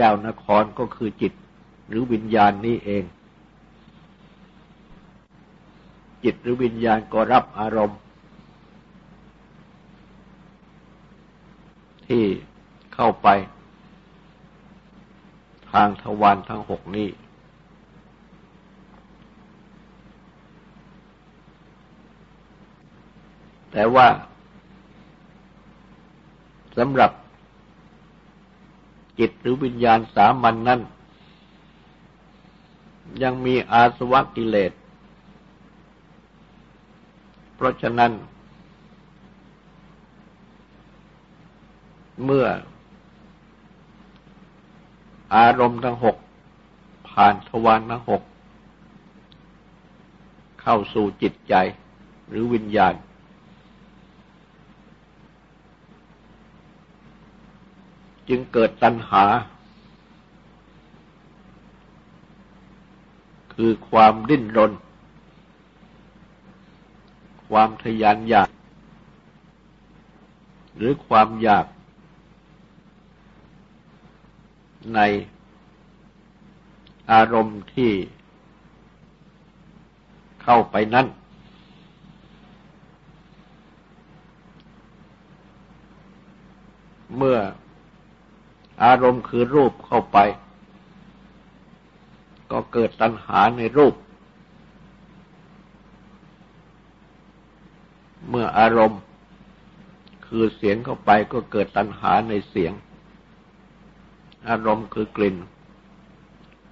เจ้านครก็คือจิต หรือวิญญาณนี้เอง จิตหรือวิญญาณก็รับอารมณ์ ที่เข้าไป ทางทวารทั้งหกนี้แต่ว่าสำหรับ จิตหรือวิญญาณสามัญนนั้น ยังมีอาสวะกิเลส เพราะฉะนั้น เมื่อ อารมณ์ทั้งหก ผ่านทวารทั้งหก เข้าสู่จิตใจหรือวิญญาณ จึงเกิดตัณหา คือความดิ้นรน ความทยานอยาก หรือความอยาก ในอารมณ์ที่เข้าไปนั้นเมื่อ อารมณ์คือรูปเข้าไป ก็เกิดตัณหาในรูป เมื่ออารมณ์คือเสียงเข้าไปก็เกิดตัณหาในเสียง อารมณ์คือกลิ่น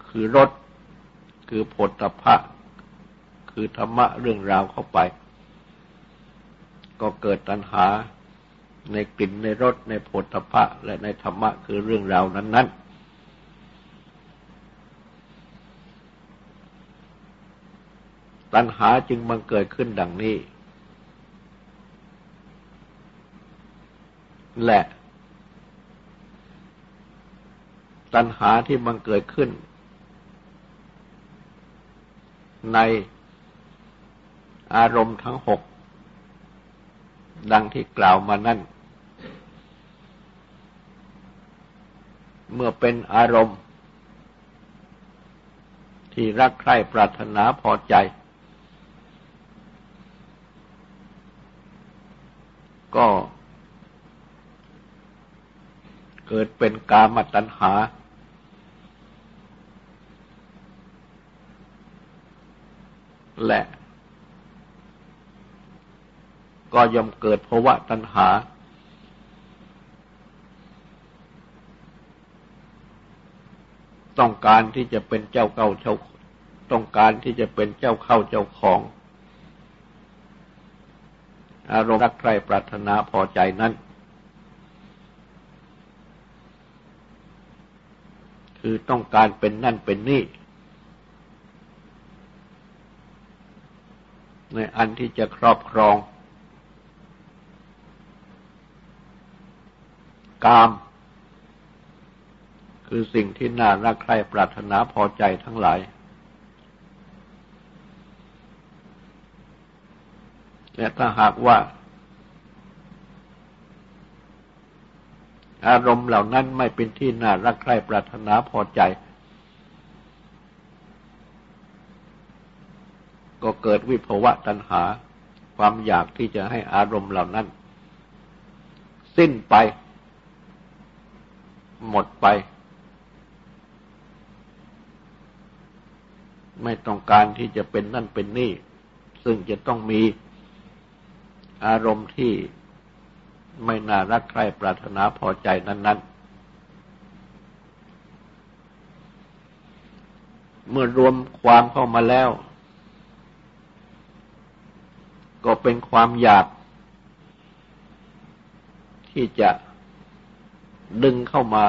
คือรสคือผลตภะคือธรรมะเรื่องราวเข้าไป ก็เกิดตัณหา ในกลิ่นในรสในโผฏฐะและในธรรมะคือเรื่องราวนั้น ๆ ตัณหาจึงบังเกิดขึ้นดังนี้ และ ตัณหาที่บังเกิดขึ้น ในอารมณ์ทั้งหกดังที่กล่าวมานั่น เมื่อเป็นอารมณ์ ที่รักใคร่ปรารถนาพอใจ ก็เกิดเป็นกามตัณหา และ ก็ย่อมเกิดภาวะตัณหา ต้องการที่จะเป็นเจ้าเก่าเจ้าต้องการที่จะเป็นเจ้าเข้าเจ้าของ อารมณ์รักใคร่ปรารถนาพอใจนั้น คือต้องการเป็นนั่นเป็นนี่ ในอันที่จะครอบครอง กาม คือสิ่งที่น่ารักใคร่ปรารถนาพอใจทั้งหลาย และถ้าหากว่า อารมณ์เหล่านั้นไม่เป็นที่น่ารักใคร่ปรารถนาพอใจ ก็เกิดวิภวะตัณหา ความอยากที่จะให้อารมณ์เหล่านั้น สิ้นไป หมดไป ไม่ต้องการที่จะเป็นนั่นเป็นนี่ ซึ่งจะต้องมีอารมณ์ที่ไม่น่ารักใคร่ปรารถนาพอใจนั้น ๆ เมื่อรวมความเข้ามาแล้ว ก็เป็นความอยาก ที่จะดึงเข้ามา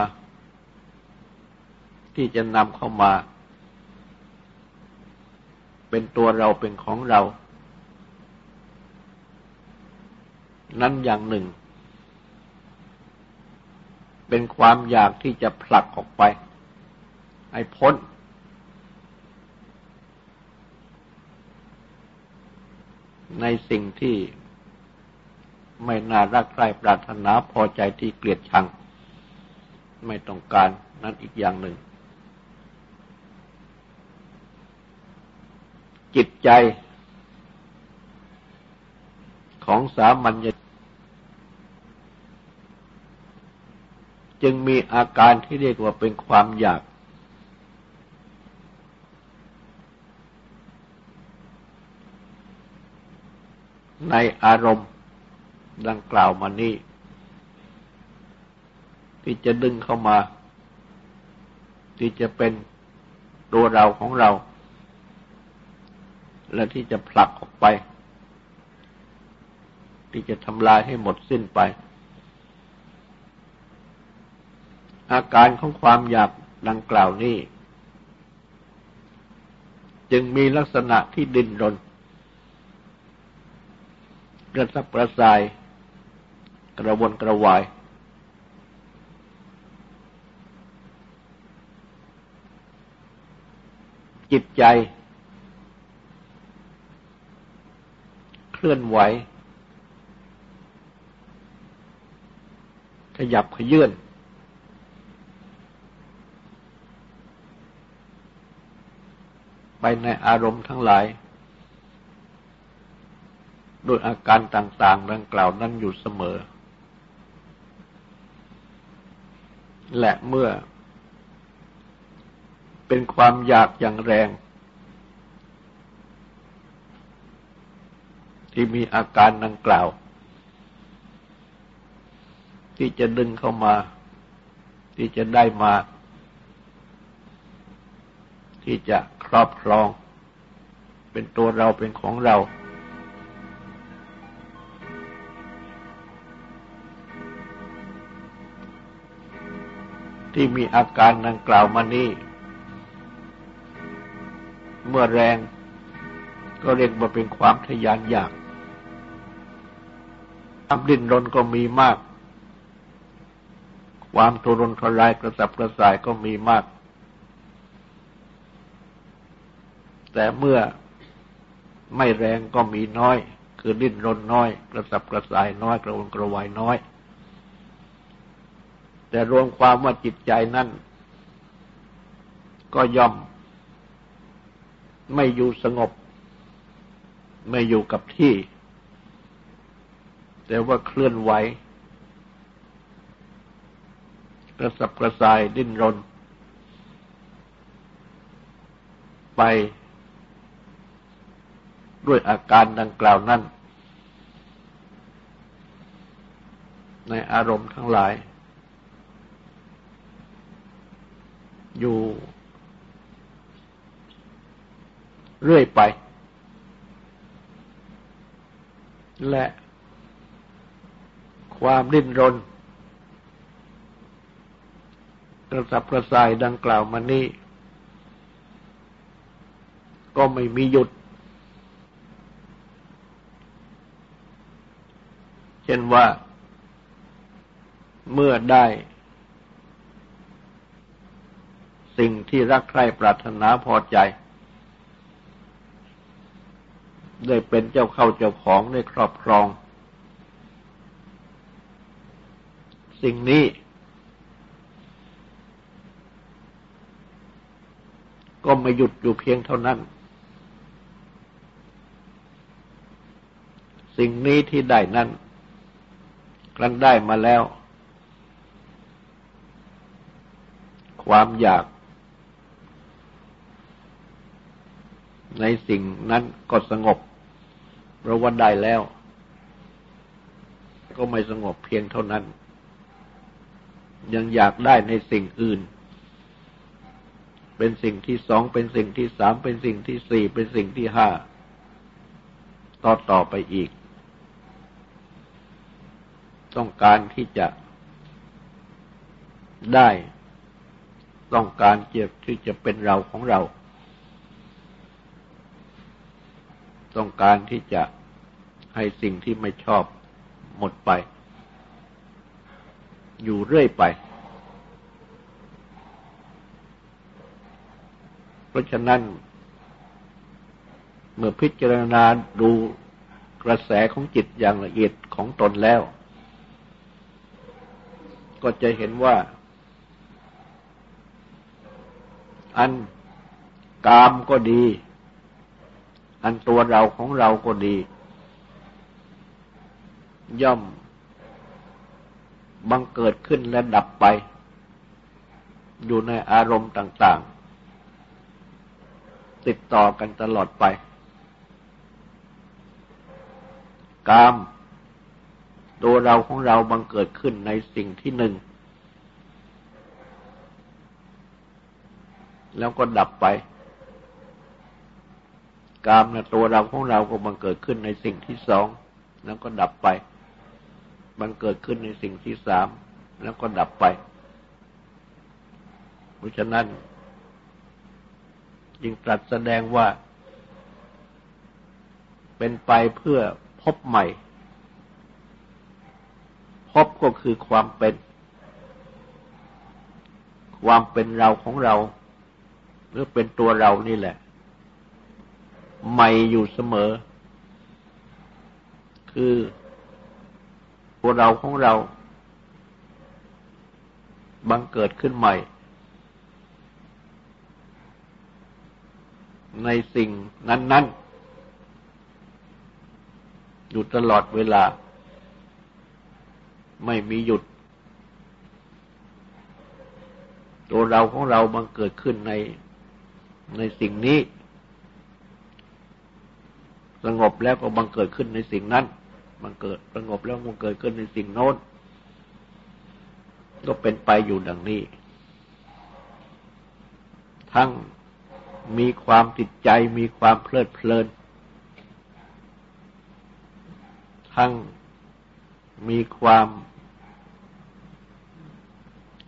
ที่จะนำเข้ามา เป็นตัวเราเป็นของเรา นั้นอย่างหนึ่ง เป็นความอยากที่จะผลักออกไป ให้พ้น ในสิ่งที่ไม่น่ารักใคร่ปรารถนาพอใจที่เกลียดชัง ไม่ต้องการนั่นอีกอย่างหนึ่ง จิตใจ ของสามัญจึงมีอาการที่เรียกว่าเป็นความอยาก ในอารมณ์ดังกล่าวมานี้ ที่จะดึงเข้ามา ที่จะเป็นตัวเราของเรา และที่จะผลักออกไป ที่จะทำลายให้หมดสิ้นไป อาการของความอยากดังกล่าวนี้ จึงมีลักษณะที่ดิ้นรน กระสับกระส่าย กระวนกระวาย จิตใจ เค ลื่อนไหว ขยับขยื่นไปในอารมณ์ทั้งหลาย โดยอาการต่างๆ ดังกล่าวนั้นอยู่เสมอ และเมื่อเป็นความอยากอย่างแรง ที่มีอาการดังกล่าว ที่จะดึงเข้ามา ที่จะได้มา ที่จะครอบครอง เป็นตัวเราเป็นของเรา ที่มีอาการดังกล่าวมานี้เมื่อแรงก็เรียกว่าเป็นความทยานอยาก ความดิ้นรนก็มีมาก ความทุรนทรายกระสับกระส่ายก็มีมาก แต่เมื่อไม่แรงก็มีน้อย คือดิ้นรนน้อย กระสับกระส่ายน้อย กระวนกระวายน้อย แต่รวมความว่าจิตใจนั้นก็ย่อม ไม่อยู่สงบ ไม่อยู่กับที่ แต่ว่าเคลื่อนไหวกระสับกระส่ายดิ้นรน ไป ด้วยอาการดังกล่าวนั้น ในอารมณ์ทั้งหลาย อยู่ เรื่อยไป และ ความดิ้นรนกระสับกระส่ายดังกล่าวมานี้ ก็ไม่มีหยุด เช่นว่าเมื่อได้ สิ่งที่รักใคร่ปรารถนาพอใจ ได้เป็นเจ้าเข้าเจ้าของในครอบครอง สิ่งนี้ ก็ไม่หยุดอยู่เพียงเท่านั้น สิ่งนี้ที่ได้นั้นครั้นได้มาแล้ว ความอยาก ในสิ่งนั้นก็สงบ เพราะว่าได้แล้ว ก็ไม่สงบเพียงเท่านั้น ยังอยากได้ในสิ่งอื่น เป็นสิ่งที่สองเป็นสิ่งที่สามเป็นสิ่งที่สี่เป็นสิ่งที่ห้าต่อต่อไปอีก ต้องการที่จะได้ ต้องการเจ็บที่จะเป็นเราของเรา ต้องการที่จะให้สิ่งที่ไม่ชอบหมดไป อยู่เรื่อยไป เพราะฉะนั้น เมื่อพิจารณาดูกระแสของจิตอย่างละเอียดของตนแล้ว ก็จะเห็นว่า อันกามก็ดี อันตัวเราของเราก็ดี ย่อม บังเกิดขึ้นและดับไป อยู่ในอารมณ์ต่าง ๆ ติดต่อกันตลอดไป กาม ตัวเราของเราบังเกิดขึ้นในสิ่งที่หนึ่ง แล้วก็ดับไป กามนะตัวเราของเราก็บังเกิดขึ้นในสิ่งที่สอง แล้วก็ดับไป มันเกิดขึ้นในสิ่งที่สามแล้วก็ดับไป เพราะฉะนั้น จึงตรัสแสดงว่า เป็นไปเพื่อพบใหม่ พบก็คือความเป็น ความเป็นเราของเรา หรือเป็นตัวเรานี่แหละ ใหม่อยู่เสมอ คือ ตัวเราของเรา บังเกิดขึ้นใหม่ ในสิ่งนั้น ๆ อยู่ตลอดเวลา ไม่มีหยุด ตัวเราของเราบังเกิดขึ้นในในสิ่งนี้ สงบแล้วก็บังเกิดขึ้นในสิ่งนั้น มันเกิดสงบแล้วมันเกิดขึ้นในสิ่งโน้นก็เป็นไปอยู่ดังนี้ ทั้งมีความติดใจมีความเพลิดเพลิน ทั้งมีความ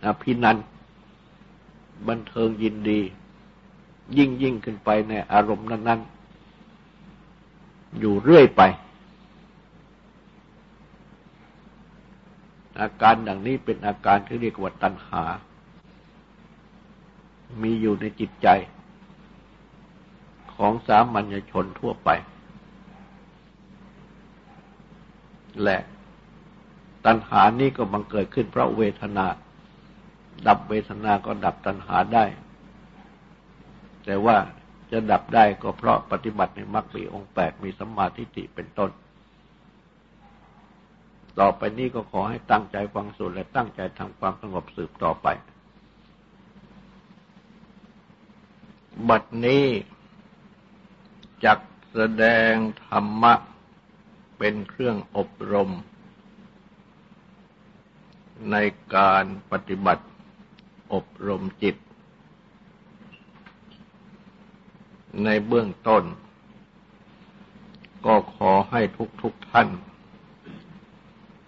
อภินันบันเทิงยินดี ยิ่งยิ่งขึ้นไปในอารมณ์นั้น ๆ อยู่เรื่อยไป อาการดังนี้เป็นอาการที่เรียกว่าตัณหา มีอยู่ในจิตใจ ของสามัญชนทั่วไป และตัณหานี้ก็บังเกิดขึ้นเพราะเวทนา ดับเวทนาก็ดับตัณหาได้ แต่ว่าจะดับได้ก็เพราะปฏิบัติในมรรคมีองค์แปดมีสัมมาทิฏฐิเป็นต้น ต่อไปนี้ก็ขอให้ตั้งใจฟังสูตรและตั้งใจทำความสงบสืบต่อไป บัดนี้จักแสดงธรรมะเป็นเครื่องอบรม ในการปฏิบัติอบรมจิต ในเบื้องต้น ก็ขอให้ทุกๆทท่าน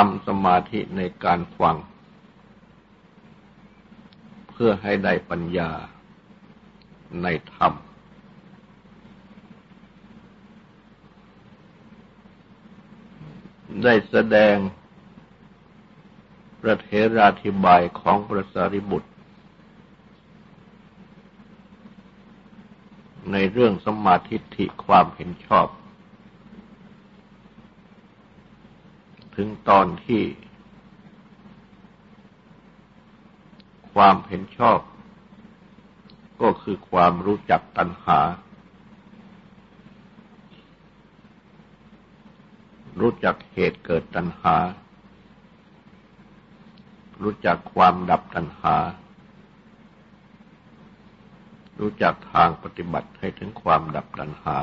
ทำสมาธิในการฟัง เพื่อให้ได้ปัญญาในธรรม ได้แสดงประเทราธิบายของพระสารีบุตร ในเรื่องสมาธิิความเห็นชอบ ถึงตอนที่ ความเห็นชอบ ก็คือความรู้จักตัณหา รู้จักเหตุเกิดตัณหา รู้จักความดับตัณหา รู้จักทางปฏิบัติให้ถึงความดับตัณหา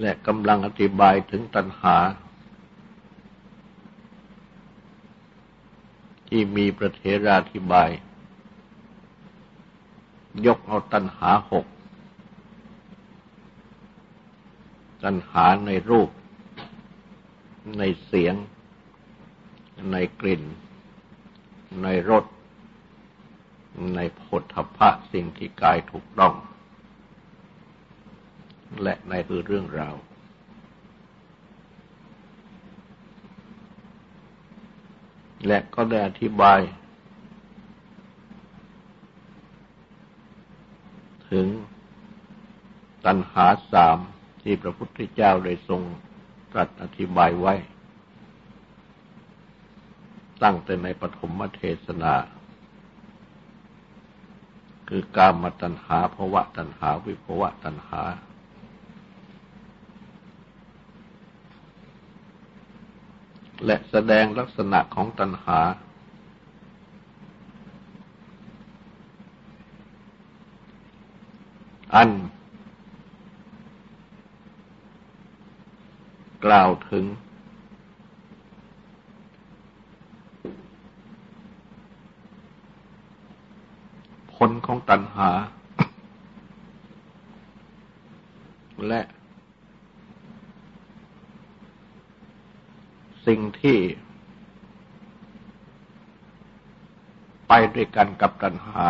และกำลังอธิบายถึงตัณหา ที่มีประเทราธิบาย ยกเอาตัณหาหก ตัณหาในรูป ในเสียง ในกลิ่น ในรส ในผลทพะสิ่งที่กายถูกต้อง และในคือเรื่องราว และก็ได้อธิบาย ถึงตัณหาสามที่พระพุทธเจ้าได้ทรงตรัสอธิบายไว้ ตั้งแต่ในปฐมเทศนา คือกามตัณหาภวะตัณหา วิภวะตัณหา และแสดงลักษณะของตัณหา อัน กล่าวถึง ผลของตัณหา และ สิ่งที่ไปด้วยกันกับตัณหา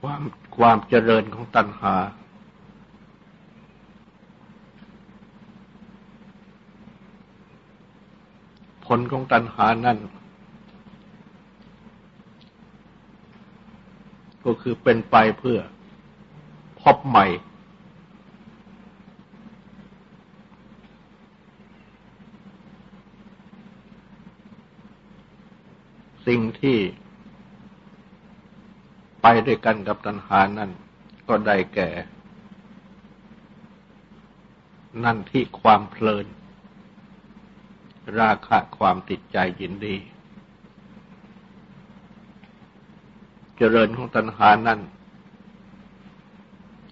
ความความเจริญของตัณหา ผลของตัณหานั่น ก็คือเป็นไปเพื่อ พบใหม่ สิ่งที่ไปด้วยกันกับตัณหานั่นก็ได้แก่ นั่นที่ความเพลิน ราคะความติดใจยินดี เจริญของตัณหานั่น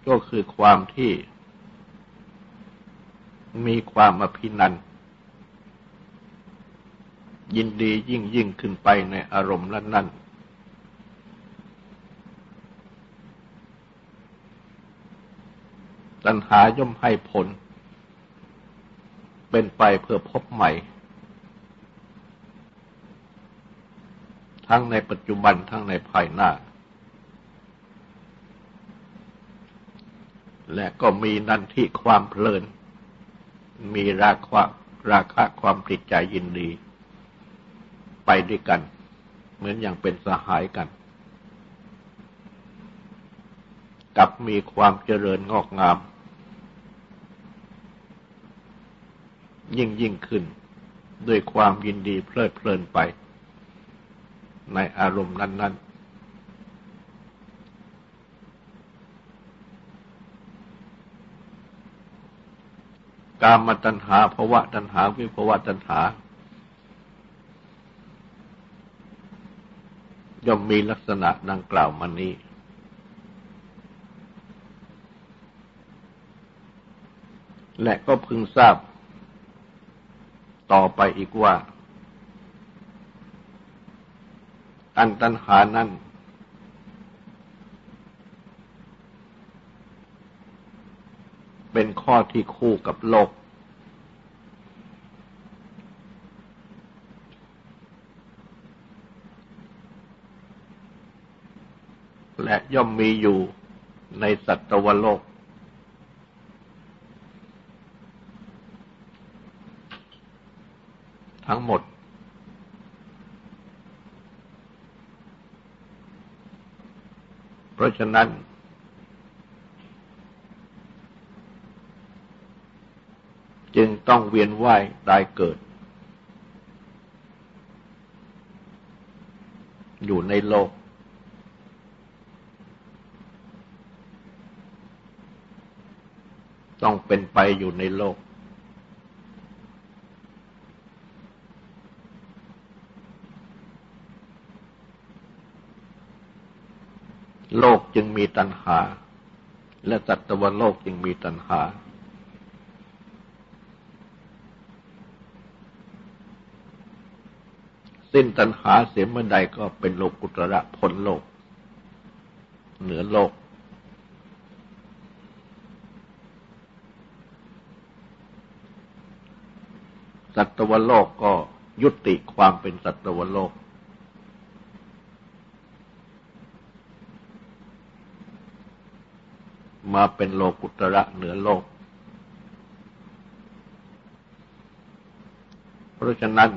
ก็คือความที่มีความอภินันยินดียิ่งยิ่งขึ้นไปในอารมณ์นั้นๆตัณหาย่อมให้ผล เป็นไปเพื่อพบใหม่ ทั้งในปัจจุบันทั้งในภายหน้า และก็มีนันทีความเพลิน มีราคะราคะความติดใจยินดี ไปด้วยกัน เหมือนอย่างเป็นสหายกัน กับมีความเจริญงอกงาม ยิ่งยิ่งขึ้น ด้วยความยินดีเพลิดเพลินไป ในอารมณ์นั้น ๆ กามตัณหาภวะตัณหาวิภวะตัณหา ย่อมมีลักษณะดังกล่าวมานี้ และก็พึงทราบ ต่อไปอีกว่า อันตัณหานั้น เป็นข้อที่คู่กับโลก และย่อมมีอยู่ในสัตวโลก ทั้งหมด เพราะฉะนั้น จึงต้องเวียนว่ายตายเกิด อยู่ในโลก ต้องเป็นไปอยู่ในโลก โลกจึงมีตัณหา และจัตวโลกจึงมีตัณหา สิ้นตัณหาเสียเมื่อใดก็เป็นโลกุตระพ้นโลก เหนือโลก สัตวโลกก็ยุติความเป็นสัตวโลก มาเป็นโลกุตระเหนือโลก เพราะฉะนั้น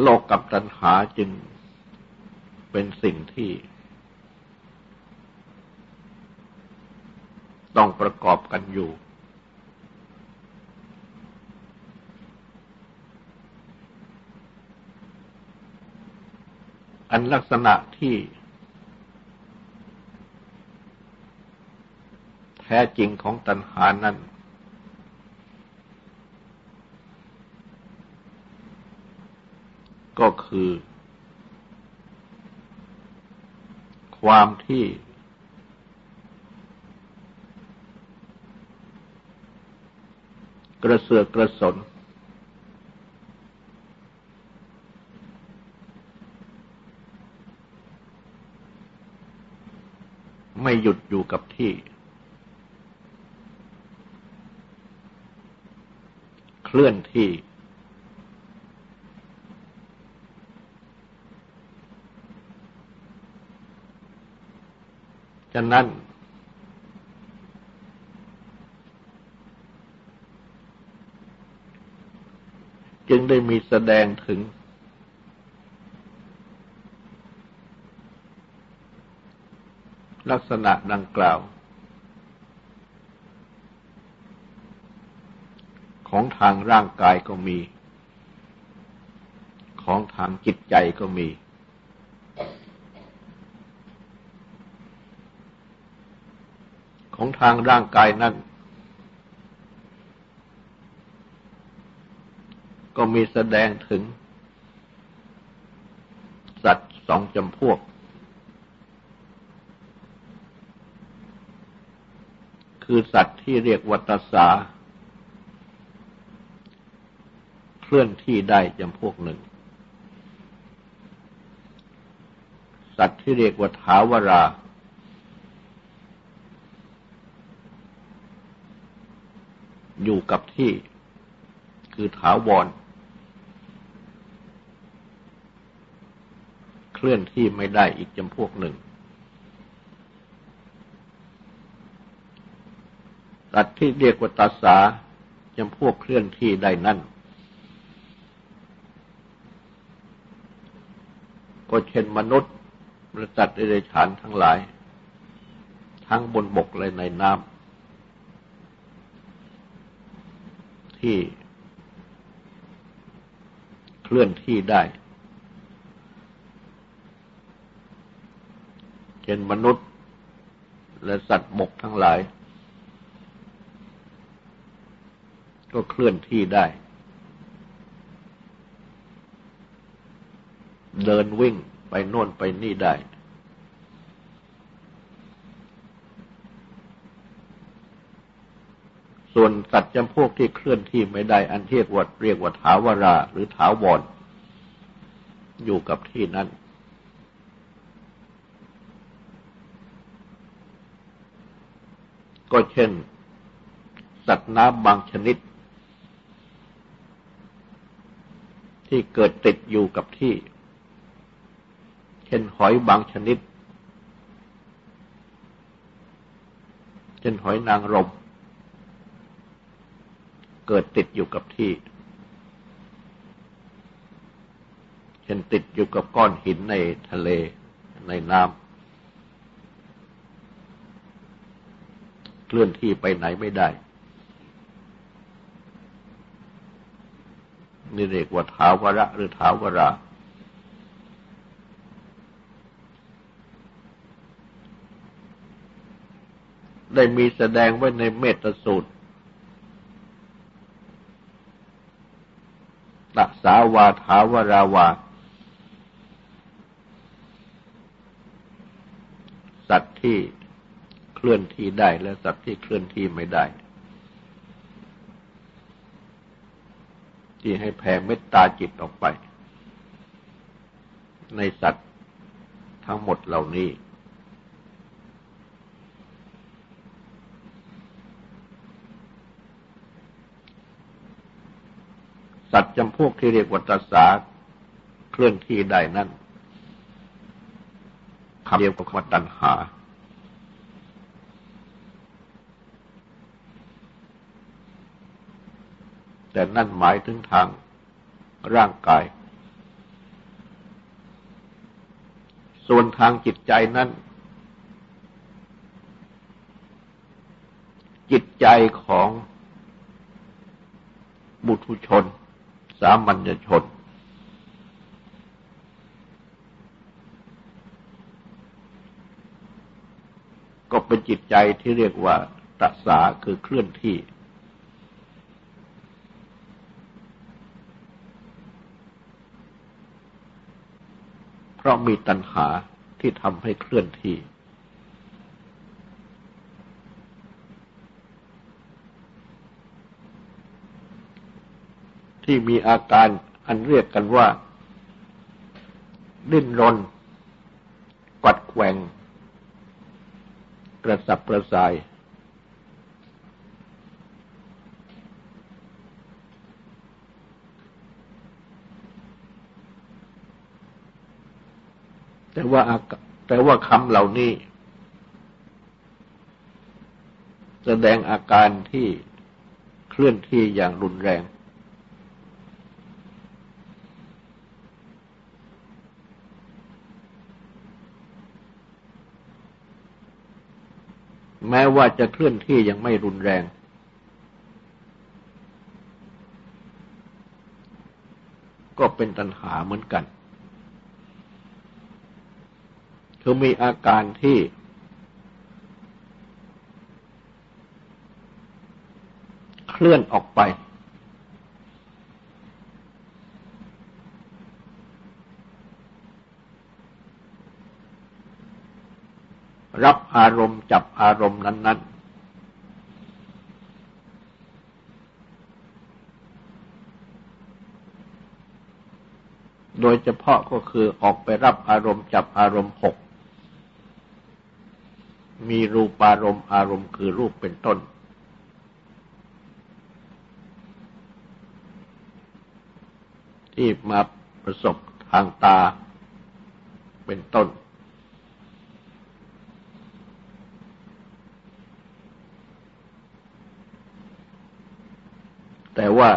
โลกกับตัณหาจึงเป็นสิ่งที่ ต้องประกอบกันอยู่ อันลักษณะที่ แท้จริงของตัณหานั้น ก็คือ ความที่ กระเสือกกระสน ไม่หยุดอยู่กับที่ เคลื่อนที่ ฉะนั้น จึงได้มีแสดงถึง ลักษณะดังกล่าว ของทางร่างกายก็มี ของทางจิตใจก็มี ของทางร่างกายนั้น ก็มีแสดงถึง สัตว์สองจำพวก คือสัตว์ที่เรียกวัตสา เคลื่อนที่ได้จำพวกหนึ่ง สัตว์ที่เรียกว่าถาวรา อยู่กับที่คือถาวร เคลื่อนที่ไม่ได้อีกจำพวกหนึ่งสัตว์ที่เรียกว่าตัสสาจำพวกเคลื่อนที่ได้นั่น ก็เช่นมนุษย์ประจัดเดรัจฉานทั้งหลาย ทั้งบนบกและในน้ำ ที่เคลื่อนที่ได้ เช่นมนุษย์และสัตว์บกทั้งหลาย ก็เคลื่อนที่ได้ เดินวิ่งไปโน่นไปนี่ได้ ส่วนสัตว์จำพวกที่เคลื่อนที่ไม่ได้อันเรียกว่าเรียกว่าถาวรา หรือถาวรอยู่กับที่นั้น ก็เช่น สัตว์น้ำบางชนิด ที่เกิดติดอยู่กับที่ เช่นหอยบางชนิด เช่นหอยนางรม กิดติดอยู่กับที่ เช่นติดอยู่กับก้อนหินในทะเลในน้ำเคลื่อนที่ไปไหนไม่ได้ นี่เรียกว่าถาวระหรือถาวราได้มีแสดงไว้ในเมตสูตรตั สาวาถาวราวา สัตว์ที่เคลื่อนที่ได้และสัตว์ที่เคลื่อนที่ไม่ได้ ที่ให้แผ่เมตตาจิตออกไป ในสัตว์ทั้งหมดเหล่านี้ สัตว์จำพวกที่เรียกว่าตสาเคลื่อนที่ได้นั่นคำเดียวกับว่าตัณหา แต่นั่นหมายถึงทางร่างกาย ส่วนทางจิตใจนั้น จิตใจของบุตุชน สามัญชน ก็เป็นจิตใจที่เรียกว่าตัสาคือเคลื่อนที่ เพราะมีตัณหาที่ทำให้เคลื่อนที่ ที่มีอาการอันเรียกกันว่า ดิ้นรนกัดแกว่ง กระสับกระส่าย แต่ว่าแต่ว่าคำเหล่านี้ แสดงอาการที่เคลื่อนที่อย่างรุนแรง แม้ว่าจะเคลื่อนที่ยังไม่รุนแรง ก็เป็นตัณหาเหมือนกัน คือมีอาการที่ เคลื่อนออกไป รับอารมณ์จับอารมณ์นั้น ๆ โดยเฉพาะก็คือออกไปรับอารมณ์จับอารมณ์หก มีรูปารมณ์อารมณ์คือรูปเป็นต้น ที่มาประสบทางตาเป็นต้น แต่ว่า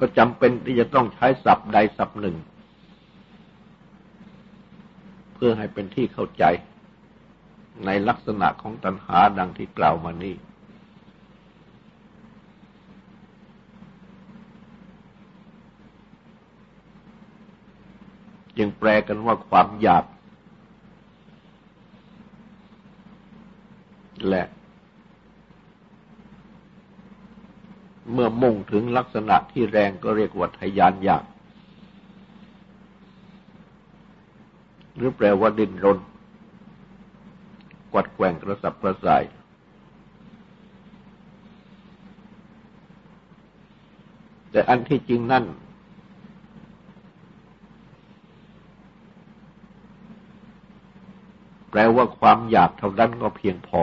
ก็จำเป็นที่จะต้องใช้ศัพท์ใดศัพท์หนึ่ง เพื่อให้เป็นที่เข้าใจในลักษณะของตัณหาดังที่กล่าวมานี้จึงแปลกันว่าความอยากและ เมื่อมุ่งถึงลักษณะที่แรงก็เรียกว่าทยานอยาก หรือแปลว่าดิ้นรน กวัดแกว่งกระสับกระส่าย แต่อันที่จริงนั่น แปลว่าความอยากเท่านั้นก็เพียงพอ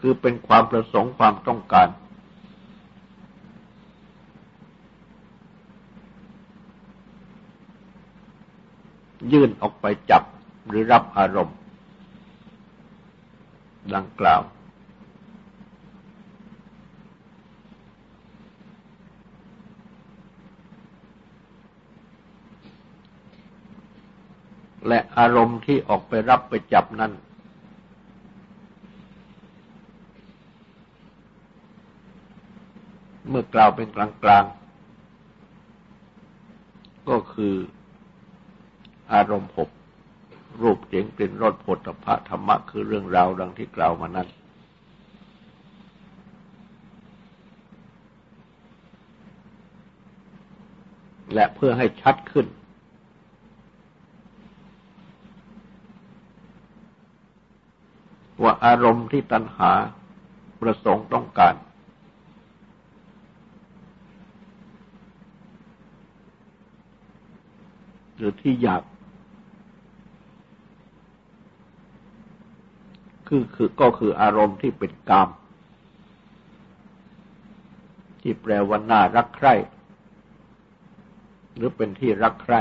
คือเป็นความประสงค์ความต้องการ ยื่นออกไปจับหรือรับอารมณ์ ดังกล่าว และอารมณ์ที่ออกไปรับไปจับนั้น เมื่อกล่าวเป็นกลางๆ ก็คืออารมณ์หกรูปเสียงกลิ่นรสผลพระธรรมะคือเรื่องราวดังที่กล่าวมานั้น และเพื่อให้ชัดขึ้น ว่าอารมณ์ที่ตัณหาประสงค์ต้องการหรือ ที่อยาก คือคือก็คืออารมณ์ที่เป็นกาม ที่แปลว่าน่ารักใคร่ หรือเป็นที่รักใคร่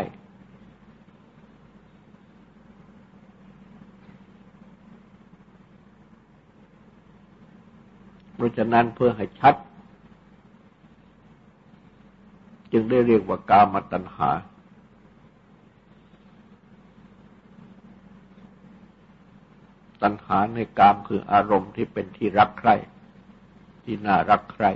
เพราะฉะนั้นเพื่อให้ชัด จึงได้เรียกว่ากามตัณหา ตัณหาในกามคืออารมณ์ที่เป็นที่รักใคร่ที่น่ารักใคร่